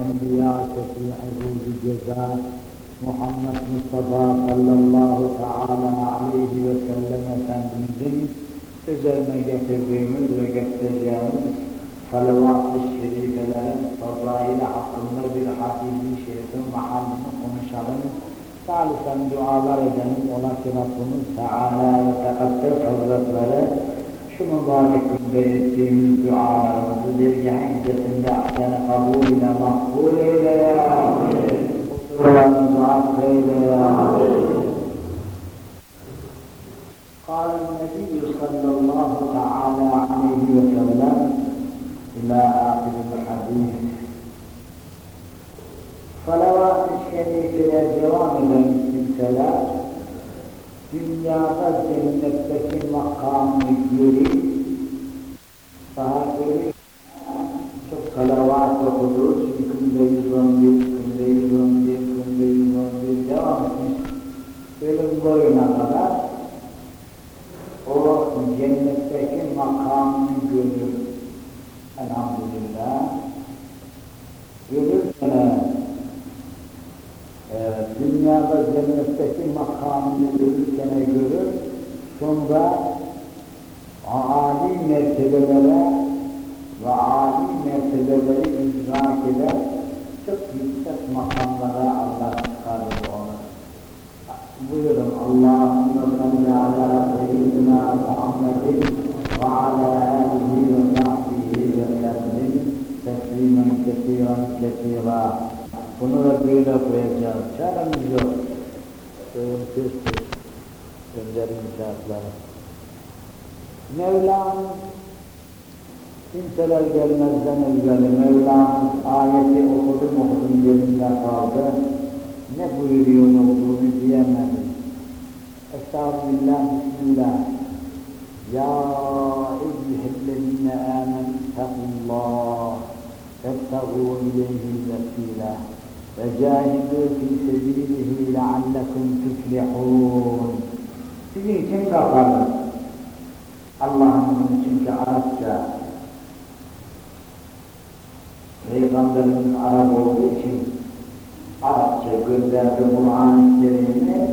Enbiya şefi'i ceza Muhammed Mustafa sallallahu teala aleyhi ve sellem Efendimizin üzerine getirdiğimiz ve getireceğimiz salavat-ı şerifelerin fazlaili hakkında bir hadisi şerifin mahallini konuşalım. Salisen dualar edelim. Ona ki Rabbimiz Teala ve Tekaddes Hazretleri şu mübarek günde ettiğimiz dualarımızı dergâh hicretinde ahsen kabul ile makbul eyle ya. Kusurlarımızı affeyle ya. قال النبي صلى الله تعالى عليه وسلم إلى آخر الحديث Salavat-ı şerifeye devam eden kimseler dünyada cennetteki makamı görüp sahabeyi Mevlam kimseler gelmezden evvel Mevlam ayeti okudum okudum yerinde kaldı. Ne buyuruyor ne olduğunu diyemedim. Estağfirullah, Bismillah. Ya eyyühellezine amen takullah. Ebtagu ileyhil vesile. Ve cahidu fi sebilihi leallekum tuflihun. Sizin için kalkarız. Allah'ın çünkü Arapça Peygamberimiz Arap olduğu için Arapça gönderdi Kur'an-ı Kerim'i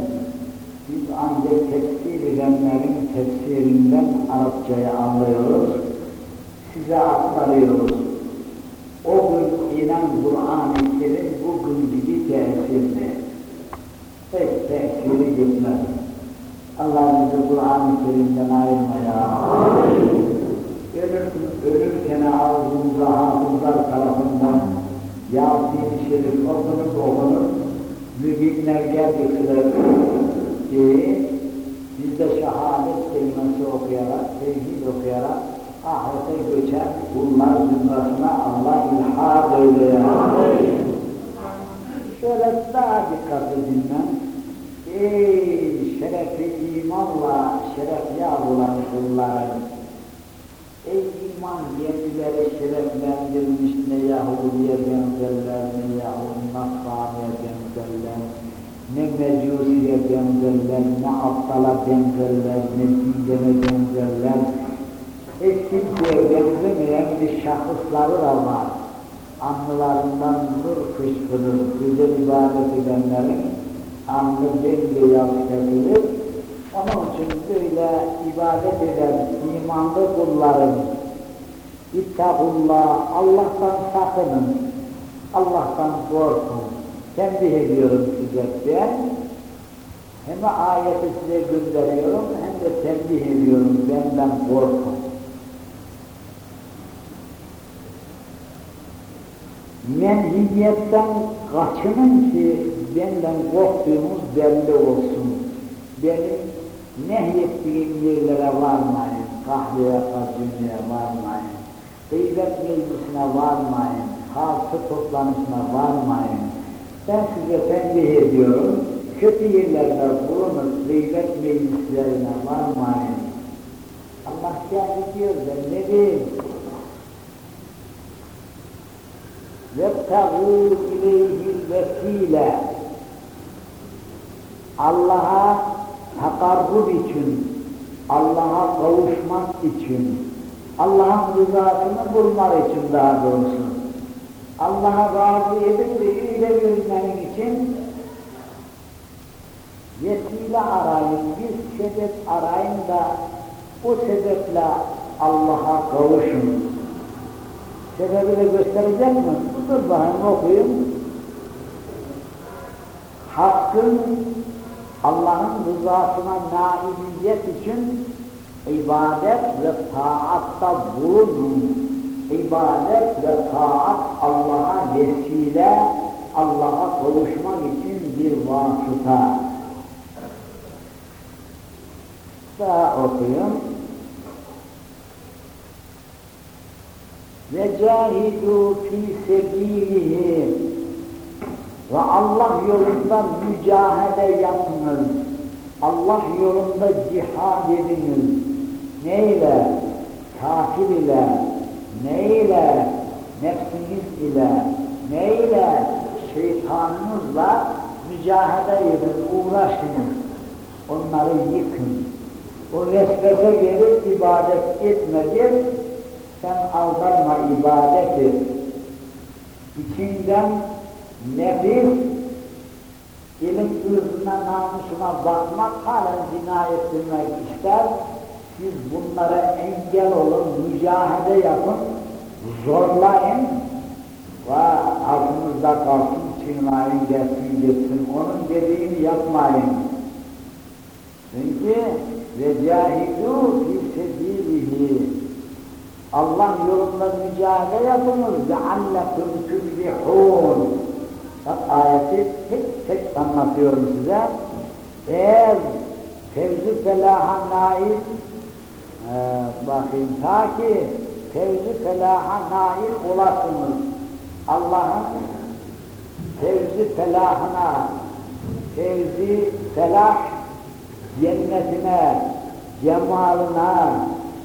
biz ancak tefsir edenlerin tefsirinden Arapçayı anlıyoruz. Size aktarıyoruz. O gün inen Kur'an-ı Kerim bugün gibi tesirli. Pek tesiri gitmez. Allah bizi Kur'an-ı Kerim'den ayırmaya. Ölür, ölürken ağzımıza hafızlar tarafından Yasin-i Şerif okunup okunup mübinler geldikler ki biz de şehadet kelimesi okuyarak, tevhid okuyarak ahirete geçen bunlar zümrasına Allah ilhak eyle. Şöyle daha dikkatli dinlen. Ey şerefi imanla şerefli olan kulların, ey iman kendileri şereflendirmiş ne Yahudi'ye benzerler, ne Yahudi Nasrani'ye benzerler, ne Mecusi'ye benzerler, ne Aptal'a benzerler, ne Dingen'e benzerler, hiç kimseye benzemeyen bir şahısları da var. Anlılarından nur fışkırır, güzel ibadet edenlerin bembeyaz kesilir. Onun için böyle ibadet eden imanlı kulların İttakullah, Allah'tan sakının, Allah'tan korkun. Tembih ediyorum size ben. Hem ayeti size gönderiyorum hem de tembih ediyorum benden korkun. menhiyetten kaçının ki benden korktuğumuz belli olsun. Benim nehyettiğim yerlere varmayın, kahveye, kazınmaya varmayın, gıybet meclisine varmayın, halkı toplanışına varmayın. Ben size tembih ediyorum, kötü yerlerde bulunur, gıybet meclislerine varmayın. Allah kendi diyor, ben ne diyeyim? يَبْتَغُوا اِلَيْهِ الْوَس۪يلَ Allah'a takarrub için, Allah'a kavuşmak için, Allah'ın rızasını bulmak için daha doğrusu. Allah'a razı edip de öyle görünmenin için vesile arayın, bir sebep arayın da o sebeple Allah'a kavuşun. Sebebi de gösterecek mi? Dur bakayım okuyun. Hakkın Allah'ın rızasına nailiyet için ibadet ve taatta bulunun. İbadet ve taat Allah'a vesile, Allah'a kavuşmak için bir vasıta. Daha okuyun. Ve cahidu fi sebilihi ve Allah yolunda mücahede yapınız. Allah yolunda cihad ediniz. Neyle? Kafir ile, neyle? Nefsiniz ile, neyle? Şeytanınızla mücahede edin, uğraşınız. Onları yıkın. O vesvese gelip ibadet etmedir, sen aldanma ibadet et. İçinden nefis, ilim ırzına, namusuna bakmak, halen zina ettirmek ister. Siz bunlara engel olun, mücahede yapın, zorlayın ve altınızda kalsın, çınlayın, gelsin, gitsin. Onun dediğini yapmayın. Çünkü وَجَاهِدُوا فِي سَبِيلِهِ Allah yolunda mücadele yapınız لَعَلَّكُمْ تُفْلِحُونَ Bak ayeti tek tek anlatıyorum size. Eğer fevzi felaha nail e, bakayım ta ki fevzi felaha nail olasınız. Allah'ın fevzi felahına fevzi felah cennetine, cemaline,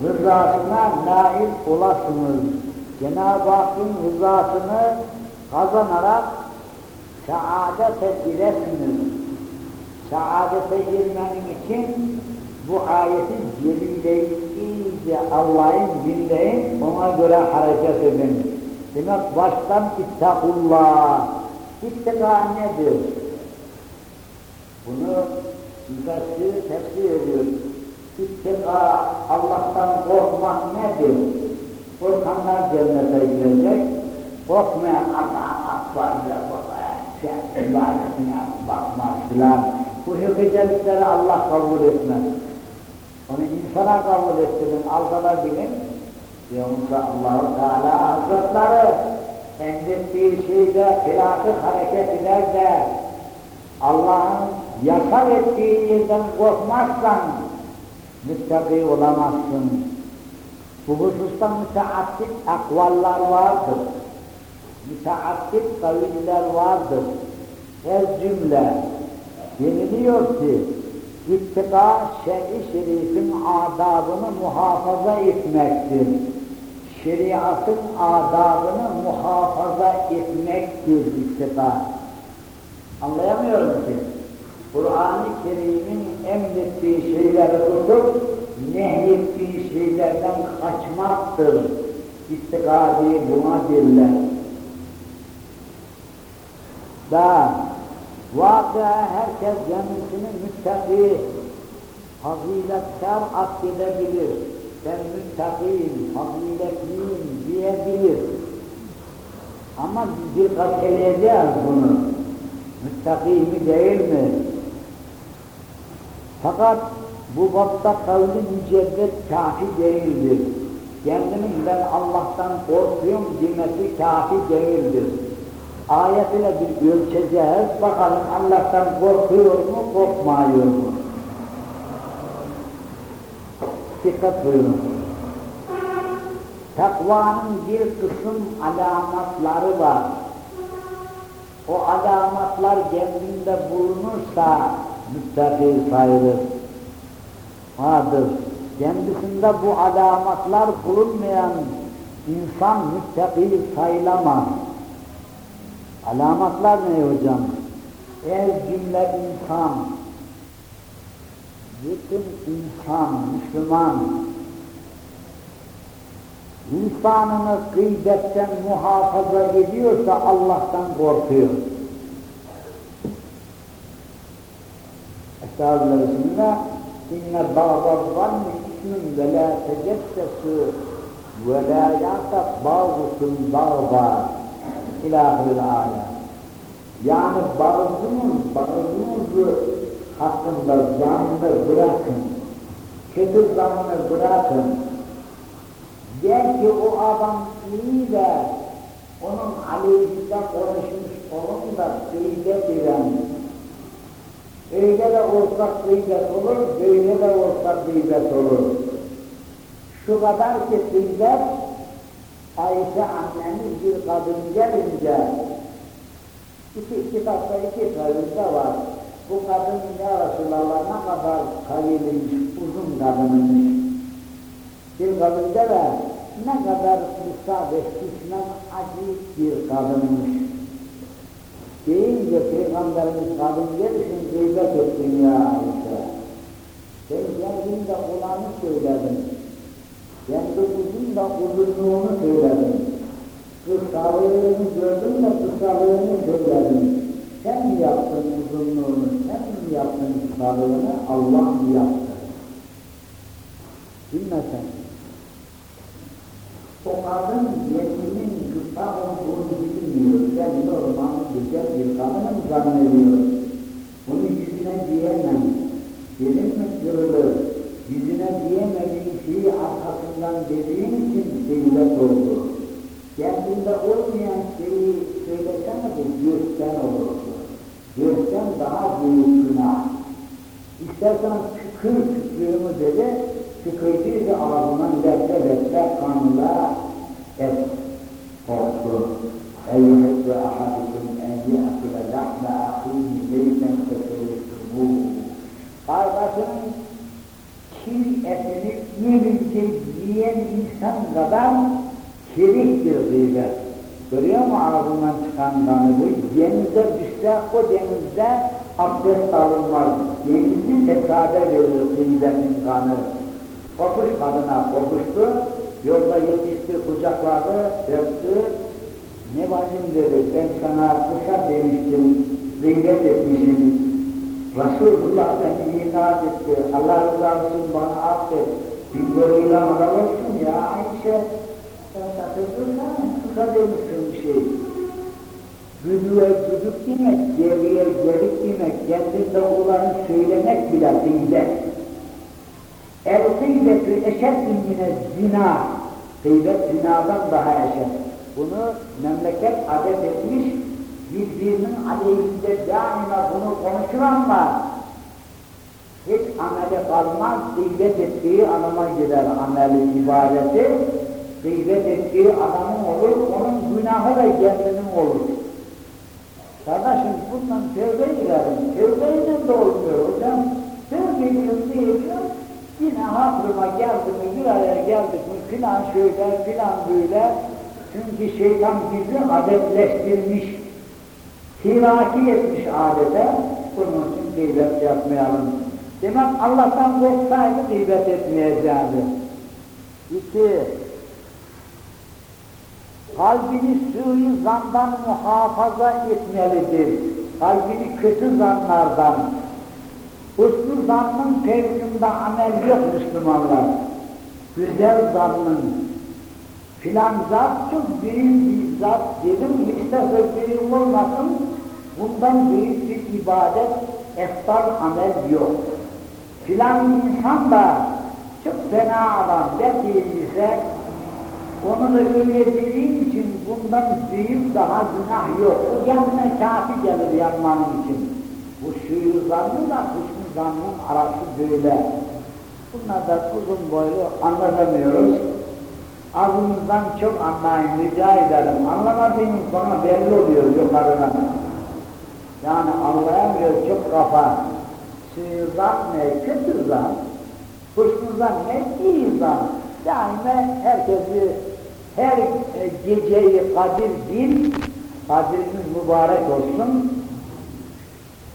rızasına nail olasınız. Cenab-ı Hakk'ın rızasını kazanarak saadete giresiniz. Saadete girmenin için bu ayeti celileyi iyice Allah'ın dinleyin, ona göre hareket edin. Demek baştan ittakullah. İttika nedir? Bunu müfessir tefsir ediyor. İttika Allah'tan korkmak nedir? Korkanlar cennete girecek, korkmayan Allah'a akbar bakmaz filan. Bu hükücelikleri Allah kabul etmez. Onu insana kabul ettirin, aldanabilin. Yoksa Allah-u Teala Hazretleri emrettiği şeyde hilafı hareket eder de Allah'ın yasal ettiği yerden korkmazsan müttaki olamazsın. Bu hususta müteaddit akvallar vardır. Müteaddit kaviller vardır. Her cümle deniliyor ki ittika şer-i şerifin adabını muhafaza etmektir. Şeriatın adabını muhafaza etmektir ittika. Anlayamıyorum ki. Kur'an-ı Kerim'in emrettiği şeyleri tutup nehyettiği şeylerden kaçmaktır. İstikadi buna derler. Da vakıa herkes kendisini müttaki, faziletkar akdedebilir. Ben müttakiyim, faziletliyim diyebilir. Ama dikkat edeceğiz bunu. Müttaki mi değil mi? Fakat bu bapta kavli mücerret kafi değildir. Kendinin ben Allah'tan korkuyorum demesi kafi değildir. Ayet ile bir ölçeceğiz, bakalım Allah'tan korkuyor mu, korkmuyor mu? Dikkat buyurun. Takvanın bir kısım alamatları var. O alamatlar kendinde bulunursa müttaki sayılır. Vardır. Kendisinde bu alamatlar bulunmayan insan müttaki sayılamaz. Alamatlar ne hocam? Eğer cümle insan, bütün insan, Müslüman, lisanını gıybetten muhafaza ediyorsa Allah'tan korkuyor. Estağfurullah Bismillah. İnne ba'da zanni ismin ve la tecessesu ve la ya'tab ba'dukum ba'da ilahil ayet. Yani bazımız, bazımızı hakkında zannı bırakın. Kötü zannı bırakın. Belki o adam iyi de onun aleyhinde konuşmuş onun da gıybet eden öyle de olsa gıybet olur, böyle de olsa gıybet olur. Şu kadar ki gıybet Ayşe annemiz bir kadın gelince iki kitapta iki kavimde var. Bu kadın ya Resulallah ne kadar kavimliymiş, uzun kadınmış. Bir kadın de ne kadar müsaade hikmet acayip bir kadınmış. Deyince Peygamberimiz kadın gelişin gıybet ettin ya Ayşe. Sen geldiğinde olanı söyledin. Kendi uzun da uzunluğunu söyledin. Kısalığını gördün de kısalığını söyledin. Sen mi yaptın uzunluğunu, sen mi yaptın kısalığını, Allah mı yaptı? Bilmesen. O kadın yetimin kısa olduğunu bilmiyor. Ben normal güzel bir kadınım zannediyor. Bunu yüzüne diyemem. Dilim mi kırılır? Yüzüne diyemediğim şeyi arkasından dediğim için seyret oldu. Kendinde olmayan şeyi söylesene de gökten olur. Gökten daha büyük günah. İstersen tükür tükürümü dedi, tükürdüğü ağzından lette lette kanla et korktu. Eyyühüddü ahadikum en ye'kile lahme ahini beyten keseriktumu. Kardeşinin kir etini yiyince yiyen insan kadar kiriktir gıybet. Görüyor mu ağzından çıkan kanı bu? Denize düşse o denizde abdest alınmaz. Denizli tekade verir gıybetin kanı. Kopuş kadına kopuştu, yolda yetişti, kucakladı, öptü. Ne bacım dedi, ben sana kısa demiştim, gıybet etmişim. Resulullah beni ikaz etti, Allah rızası için bana affet. Böyle ilamalar olsun ya Ayşe. Sen sakınsın kısa demişsin bir şey. Güdüye güdük demek, geriye gelik demek, kendinde olanı söylemek bile gıybet. El gıybetü eşeddin yine zina. Gıybet zinadan daha eşed. Bunu memleket adet etmiş, birbirinin aleyhinde daima bunu konuşur hiç amele kalmaz, gıybet ettiği anama gider ameli ibadeti, gıybet ettiği adamın olur, onun günahı da kendinin olur. Kardeşim bundan tövbe girelim, tövbeyle de olmuyor hocam. Tövbe ediyorum diyeceğim, yine hatırıma geldi mi, bir araya geldik mi, filan şöyle, filan böyle. Çünkü şeytan bizi adetleştirmiş, tiraki etmiş adete, bunun için gıybet yapmayalım. Demek Allah'tan korksaydı gıybet etmeyeceğiz. İki, kalbini sığ zandan muhafaza etmelidir. Kalbini kötü zanlardan. Husnü zannın fevkinde amel yok Müslümanlar. Güzel zannın. Filan zat çok büyük bir zat dedim, de sözlerim olmasın. Bundan büyük bir ibadet, eftar amel yok. Filan insan da çok fena adam, ise onu da öyle dediğim için bundan büyük daha günah yok. O kendine kafi gelir yanmanın için. Bu şuyu zannı da husnü zannın arası böyle. Bunlar da uzun boylu anlatamıyoruz. Ağzımızdan çok anlayın, rica ederim. Anlamadığınız bana belli oluyor yukarıdan. Yani anlayamıyor çok kafa. Zan ne? Kötü zan. Husnü zan ne? İyi zan. Daima herkesi her e, geceyi kadir bil, kadiriniz mübarek olsun.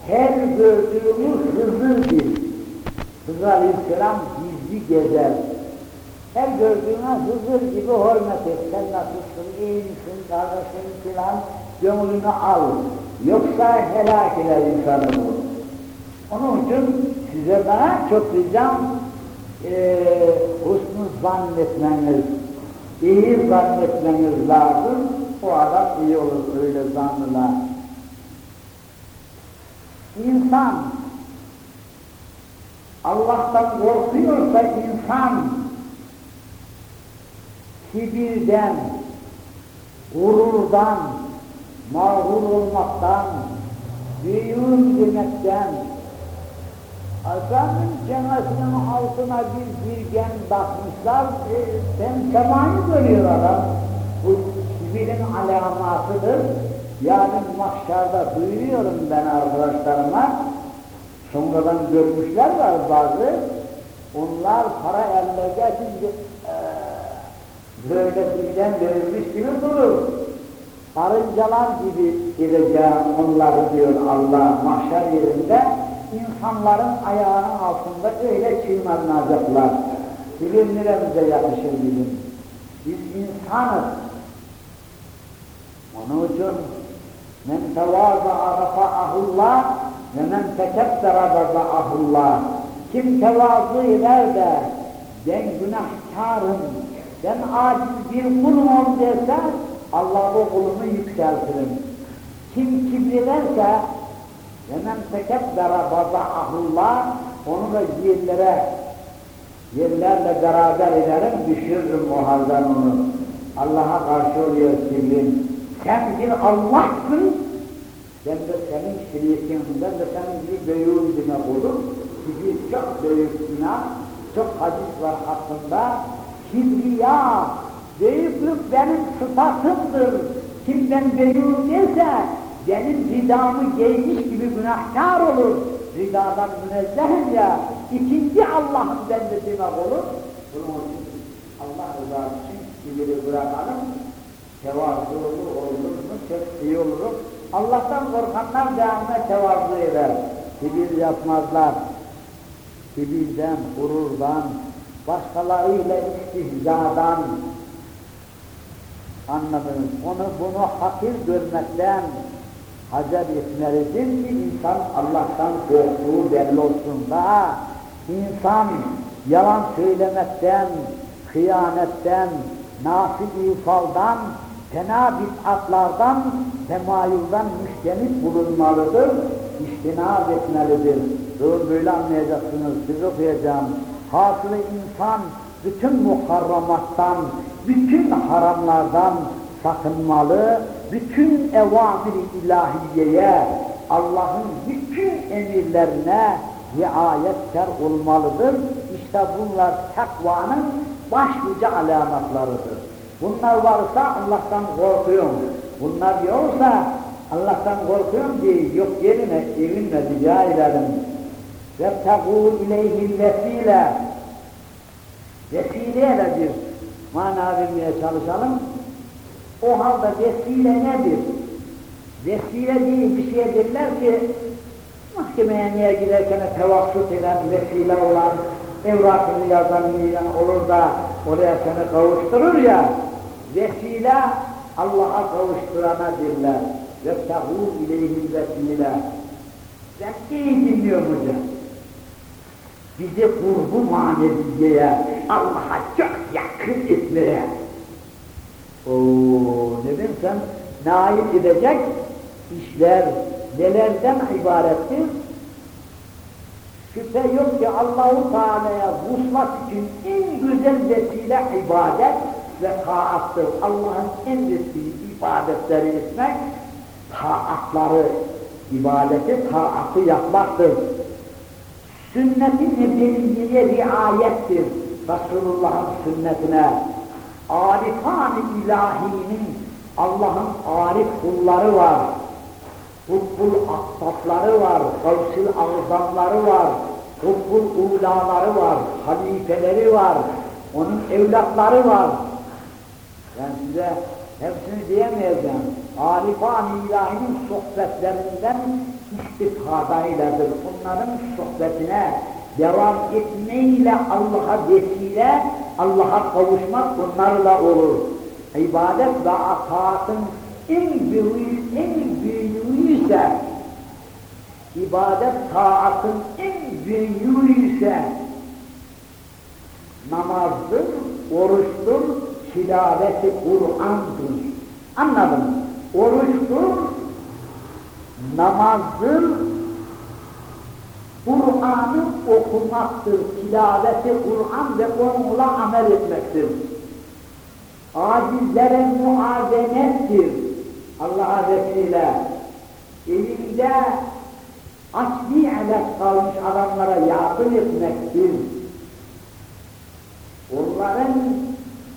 Her gördüğümüz hızır bil. Hızır Aleyhisselam gizli gezer. Her gördüğüne huzur gibi hürmet et. Sen nasılsın, iyi misin, kardeşin filan gönlünü al. Yoksa helak eder insanı bu. Onun için size bana çok ricam e, husnu zannetmeniz, iyi zannetmeniz lazım. O adam iyi olur öyle zannılar. İnsan Allah'tan korkuyorsa insan kibirden, gururdan, mağrur olmaktan, büyüğüm demekten, Efendim cenazesinin altına bir dirgen bakmışlar, e, sen semayı görüyor adam. Bu kibirin alamatıdır. Yani mahşerde duyuyorum ben arkadaşlarıma, sonradan görmüşler var bazı, onlar para eline geçince e, böyle birden verilmiş gibi durur. Karıncalar gibi edeceğim onları diyor Allah mahşer yerinde, insanların ayağının altında öyle çiğnanacaklar. Bilim neremize yakışır bilim. Biz insanız. Onun için men tevaza'a rafa'ahullah ve men tekebbera raza'ahullah. Kim tevazu eder de ben günahkarım, ben aciz bir kulum ol Allah o kulunu yükseltirim. Kim kibrederse Hemen tekebbera baza'ahullah onu da yerlere yerlerle beraber ederim, düşürürüm o halden onu. Allah'a karşı oluyor kibrin. Sen bir Allah'sın, ben de senin şirikin, ben de senin gibi büyüğün demek olur. Kibir çok büyük günah, çok hadis var hakkında. Kibriya, büyüklük benim sıfatımdır. Kim ben büyüğüm derse, benim ridamı giymiş gibi günahkar olur. Ridadan münezzehim ya, ikinci Allah'ın bende demek olur. Bunun için Allah rızası için kibiri bırakalım. Tevazulu olur mu? Çok iyi olur. Allah'tan korkanlar devamlı tevazu eder. Kibir yapmazlar. Kibirden, gururdan, başkalarıyla istihzadan, anladınız. Onu bunu hakir görmekten, hacer etmelidir ki insan Allah'tan korktuğu belli olsun da insan yalan söylemekten, hıyanetten, nafil faldan, fena bid'atlardan, temayülden müştemit bulunmalıdır, istinaz etmelidir. Doğru böyle anlayacaksınız, siz okuyacağım. Hasılı insan bütün muharramattan, bütün haramlardan sakınmalı, bütün evamir-i ilahiyeye, Allah'ın bütün emirlerine riayetkar olmalıdır. İşte bunlar takvanın başlıca alametlarıdır. Bunlar varsa Allah'tan korkuyorum. Bunlar yoksa Allah'tan korkuyorum diye yok yerine evinle rica ederim. Ve tegû ileyhi vesile. Vesile de bir mana vermeye çalışalım. O halde vesile nedir? Vesile değil bir şey derler ki, mahkemeye niye giderken tevaksut eden, vesile olan, evrakını yazan olur da oraya seni kavuşturur ya, vesile Allah'a kavuşturana derler. Ve sehû ileyhim vesile. Zekkiyi dinliyor hocam. Bizi kurbu maneviyeye, Allah'a yakın etmeye, Oo, dedim sen nail edecek işler nelerden ibarettir? Şüphe yok ki Allahu Teala'ya vuslat için en güzel vesile ibadet ve taattır. Allah'ın en vesile ibadetleri etmek, taatları, ibadeti, taatı yapmaktır. Sünnet-i riayettir. Resulullah'ın sünnetine, arifan-ı ilahinin Allah'ın arif kulları var. Hubbul aktapları var, gavsil ağzamları var, hubbul ulaları var, halifeleri var, onun evlatları var. Ben size hepsini diyemeyeceğim. Arifan-ı ilahinin sohbetlerinden istifadayladır. Onların sohbetine devam etmeyle Allah'a vesile, Allah'a kavuşmak bunlarla olur. İbadet ve ataatın en büyüğü, en büyüğü ise ibadet taatın en büyüğü ise namazdır, oruçtur, tilaveti Kur'an'dır. Anladın mı? Oruçtur, namazdır, Kur'an'ı okumaktır, tilaveti Kur'an ve onunla amel etmektir. Acizlere muazenettir. Allah'a vesile. Elinde asli alet kalmış adamlara yardım etmektir. Onların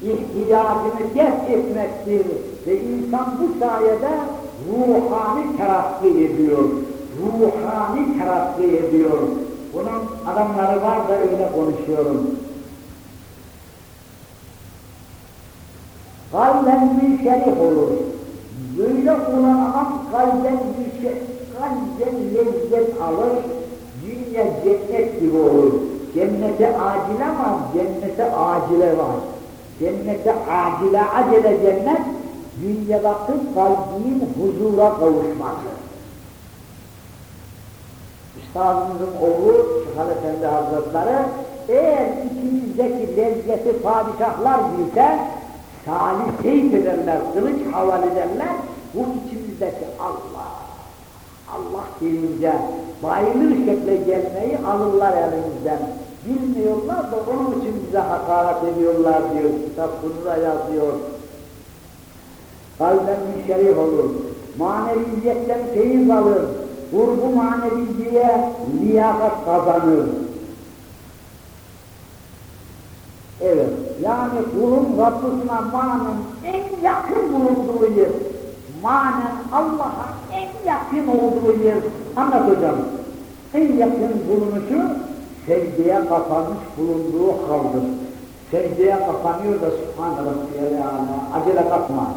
ihtiyacını def etmektir ve insan bu sayede ruhani terakki ediyor. Ruhani terakki ediyor. Bunun adamları var da öyle konuşuyorum. Kalben bir şerif olur. Böyle olan adam kalben bir şey, kalben lezzet alır, dünya cennet gibi olur. Cennete acile var, cennete acile var. Cennete acile, acele cennet, dünyadaki kalbin huzura kavuşması. Üstadımızın oğlu Çıkal Efendi Hazretleri, eğer içimizdeki lezzeti padişahlar bilse, salih teyit ederler, kılıç havale ederler, bu içimizdeki Allah, Allah deyince bayılır şekle gelmeyi alırlar elimizden. Bilmiyorlar da onun için bize hakaret ediyorlar diyor, kitap bunu da yazıyor. Kalben bir şerif olur, maneviyetten feyiz alır, vurgu maneviyeye liyakat kazanır. Evet, yani kulun Rabbisine manen en yakın bulunduğu yer, manen Allah'a en yakın olduğu yer, anlat hocam. En yakın bulunuşu secdeye kapanmış bulunduğu haldır. Secdeye kapanıyor da Subhan Rabbiyel Ala, acele kalkma.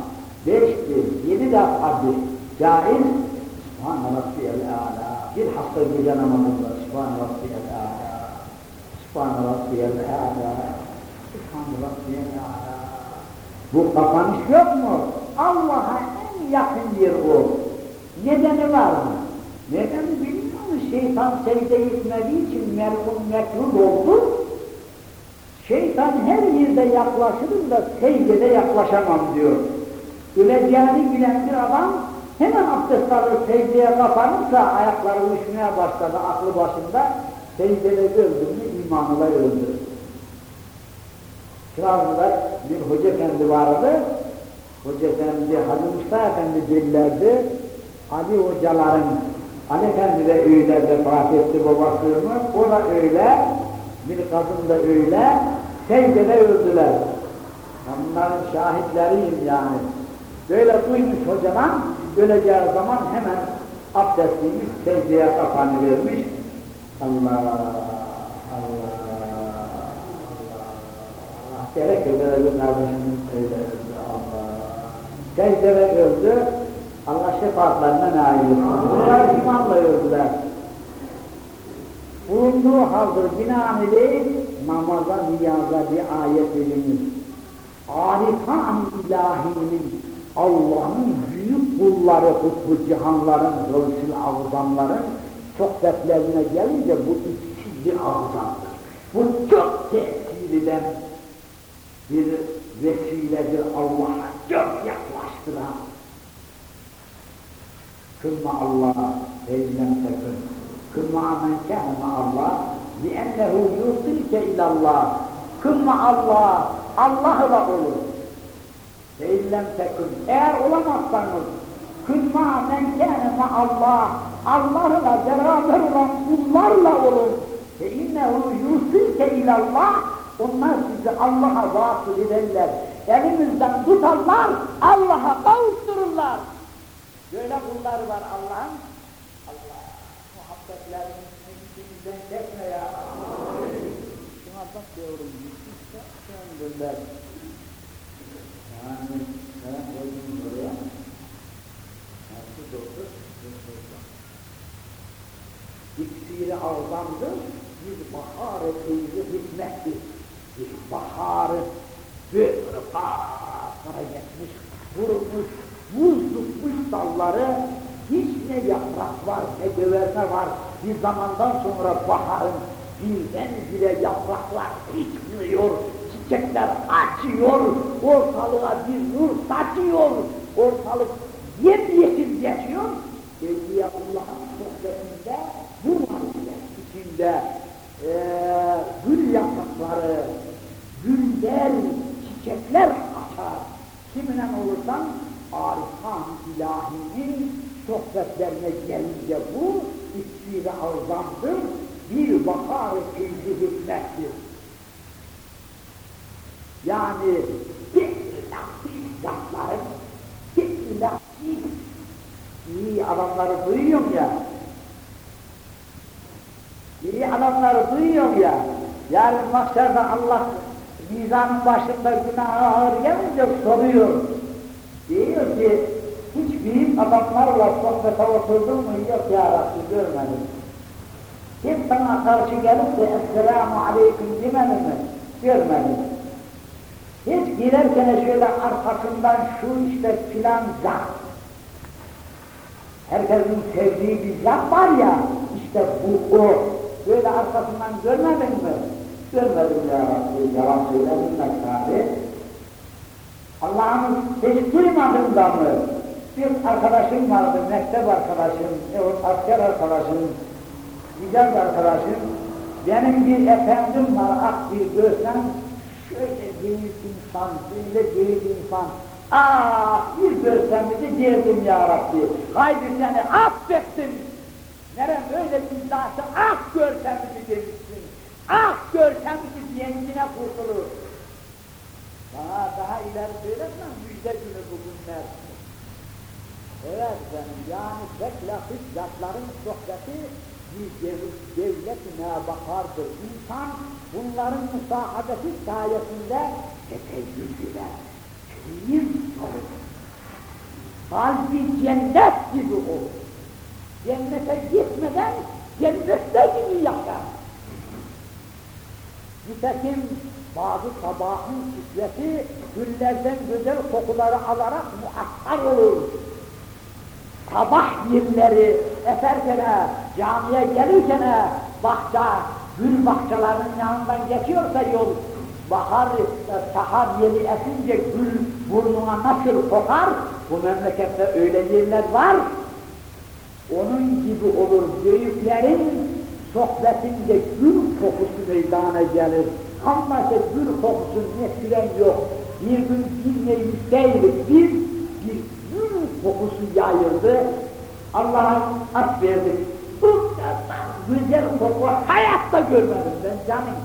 Beştir, yedi defadır, caiz, Subhan Rabbiyel Ala. Bir hafta gece namazında Subhan Rabbiyel Ala, Subhan Rabbiyel Ala. Bu kapanış yok mu? Allah'a en yakın yer o. Nedeni var mı? Nedeni bilmiyor musun? Şeytan secde etmediği için merhum mekrul oldu. Şeytan her yerde yaklaşırım da secdede yaklaşamam diyor. Öleceğini bilen bir adam hemen abdest alır secdeye kapanırsa ayakları uçmaya başladı aklı başında secdede öldü mü imanıyla öldürür. Trabzon'da bir hoca efendi vardı. Hoca efendi, Hacı Mustafa efendi dillerdi. Ali hocaların, Ali efendi de öyle vefat etti babasını, o da öyle, bir kadın da öyle, secdede öldüler. Bunların şahitleriyim yani. Böyle duymuş hocadan, öleceği zaman hemen abdestliymiş, secdeye kafanı vermiş. Allah, Allah. Gerek öyle kardeşimiz öyle öldü Allah. Secdede öldü, Allah şefaatlerine nail etsin. Bunlar imanla öldüler. Bulunduğu halde binaenaleyh namaza, niyaza bir ayet verilmiş. Arifan ilahinin Allah'ın büyük kulları, hutbu cihanların, gavsil ağzamların sohbetlerine gelince bu içsiz bir ağzamdır. Bu çok tesir eden bir vesiledir Allah'a çok yaklaştıran. Kılma Allah eylem tekün. Kılma men kâne Allah li'ennehu yusilke ilallah. Kılma Allah, Allah'la olur. Eylem tekün. Eğer olamazsanız kılma men kâne Allah. Allah'la beraber olan kullarla olur. Fe innehu yusilke ilallah. Onlar sizi Allah'a vasıl ederler. Elimizden tutarlar, Allah'a kavuştururlar. Böyle kulları var Allah'ın. Allah muhabbetlerini içimizden çekme ya. Şuna bak diyorum, işte söndürler. Yani ben koydum buraya. Aldandı, bir bahar kıyıcı hikmettir. Bir baharı böyle bağlara geçmiş, kurumuş, buz tutmuş dalları, hiç ne yaprak var, ne göverme var. Bir zamandan sonra baharın birdenbire yapraklar çıkmıyor, çiçekler açıyor, ortalığa bir nur saçıyor, ortalık yemyeşil geçiyor. Evliyaullah'ın sohbetinde bu var içinde e, gül yaprakları, güller, çiçekler açar. Kimine olursan Arifan ilahinin sohbetlerine gelince bu istir azamdır, bir bakar ikinci hikmettir. Yani bir lafların, bir lafı iyi adamları duyuyorum ya, adamları duyuyorum ya, yarın mahşerde Allah mizanın başında günah ağır gelince soruyor. Diyor ki, hiç büyük adamlarla sohbete oturdun mu? Yok ya Rabbi görmedim. Kim sana karşı gelip de Esselamu Aleyküm demedi mi? Görmedim. Hiç girerken şöyle arkasından şu işte filan zat. Herkesin sevdiği bir zat var ya, işte bu o. Böyle arkasından görmedin mi? Görmedim ya Rabbi, yalan söyledim tabi. Allah'ın hiç duymadın da mı? Bir arkadaşım vardı, mektep arkadaşım, yahut asker arkadaşım, güzel arkadaşım. Benim bir efendim var, ak bir görsem, şöyle büyük insan, böyle büyük insan. Ah, bir görsem bizi derdim ya Rabbi. Haydi seni affettim. Nerem öyle bir zatı, ah görsem bizi demişsin. Ah görsem bizi diyengine kurtulur. Daha, daha ileri söyletmem, müjde günü bugünler. Evet canım, yani pek lafız zatların sohbeti bir devletine bakardır. İnsan bunların müsaadeti sayesinde teteyyül gider. Keyif olur. Kalbi cennet gibi olur. Cennete gitmeden cennette gibi yaşar. Nitekim bazı sabahın çiçeği güllerden güzel kokuları alarak muhattar olur. Sabah yerleri eserken, camiye gelirken, bahçe, gül bahçelerinin yanından geçiyorsa yol, bahar, e, sahar yeli esince gül burnuna nasıl kokar, bu memlekette öyle yerler var. Onun gibi olur büyüklerin sohbetinde gül kokusu meydana gelir. İşte gül kokusu ne süren yok. Bir gün bilmeyiz değiliz biz, bir gül kokusu yayıldı. Allah'a at verdik. Bu kadar güzel koku hayatta görmedim ben canım.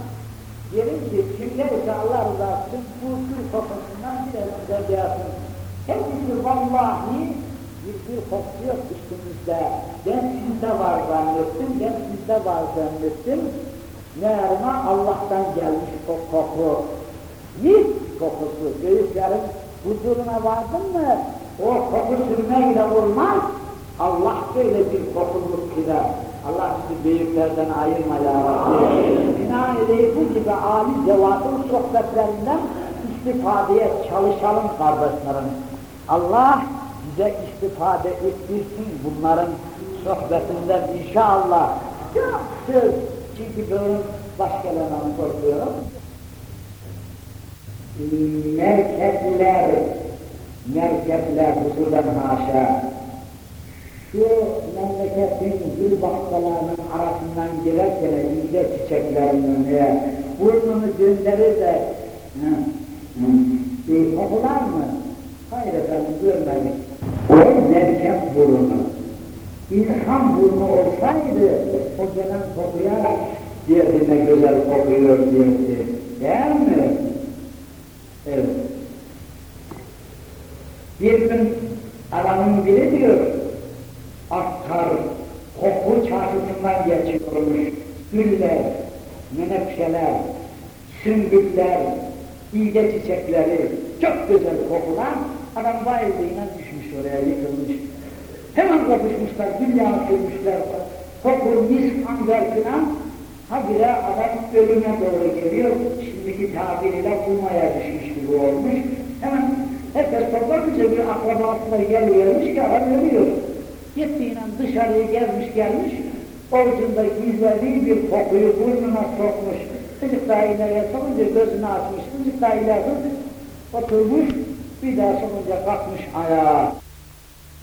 Dedim ki kimler ise Allah rızası bu gül kokusundan biraz güzel yapsın. Hepsi vallahi bir kokusu yok üstümüzde. Ben sizde var zannettim, ben sizde var zannettim. Meğerime Allah'tan gelmiş o koku. Mis kokusu. Büyüklerin huzuruna vardın mı o koku sürmeyle olmaz. Allah böyle bir kokuluk gider. Allah sizi büyüklerden ayırma ya Rabbi. Binaenaleyh bu gibi âli cevatın sohbetlerinden istifadeye çalışalım kardeşlerim. Allah bize istifade ettirsin bunların sohbetinden inşallah. Çok söz. Çünkü böyle başkalarından korkuyorum. Merkepler, merkepler husudan haşa, şu memleketin gül bahçelerinin arasından girerken ince çiçeklerin önüne burnunu gönderir de hı, hı, kokular mı? Hayır efendim görmedik. O merkep burnu. İnsan burnu olsaydı o gelen kokuya derdi ne güzel kokuyor derdi. Değil mi? Evet. Bir gün adamın biri diyor, aktar, koku çarşısından geçiyormuş. Güller, menekşeler, sümbüller, iğde çiçekleri, çok güzel kokular. Adam bayıldığına düşmüş oraya, yıkılmış. Hemen kopuşmuşlar, dünya sürmüşler. Koku, mis, anger filan. Habire adam ölüme doğru geliyor. Şimdiki tabiriyle kumaya düşmüş gibi olmuş. Hemen herkes toplanınca bir akrabasına geliyormuş ki adam ölüyor. Gittiğiyle dışarıya gelmiş gelmiş, orucunda gizlediği bir kokuyu burnuna sokmuş. Azıcık daha ileriye sokunca gözünü açmış, azıcık daha ileride oturmuş, bir daha sokunca kalkmış ayağa.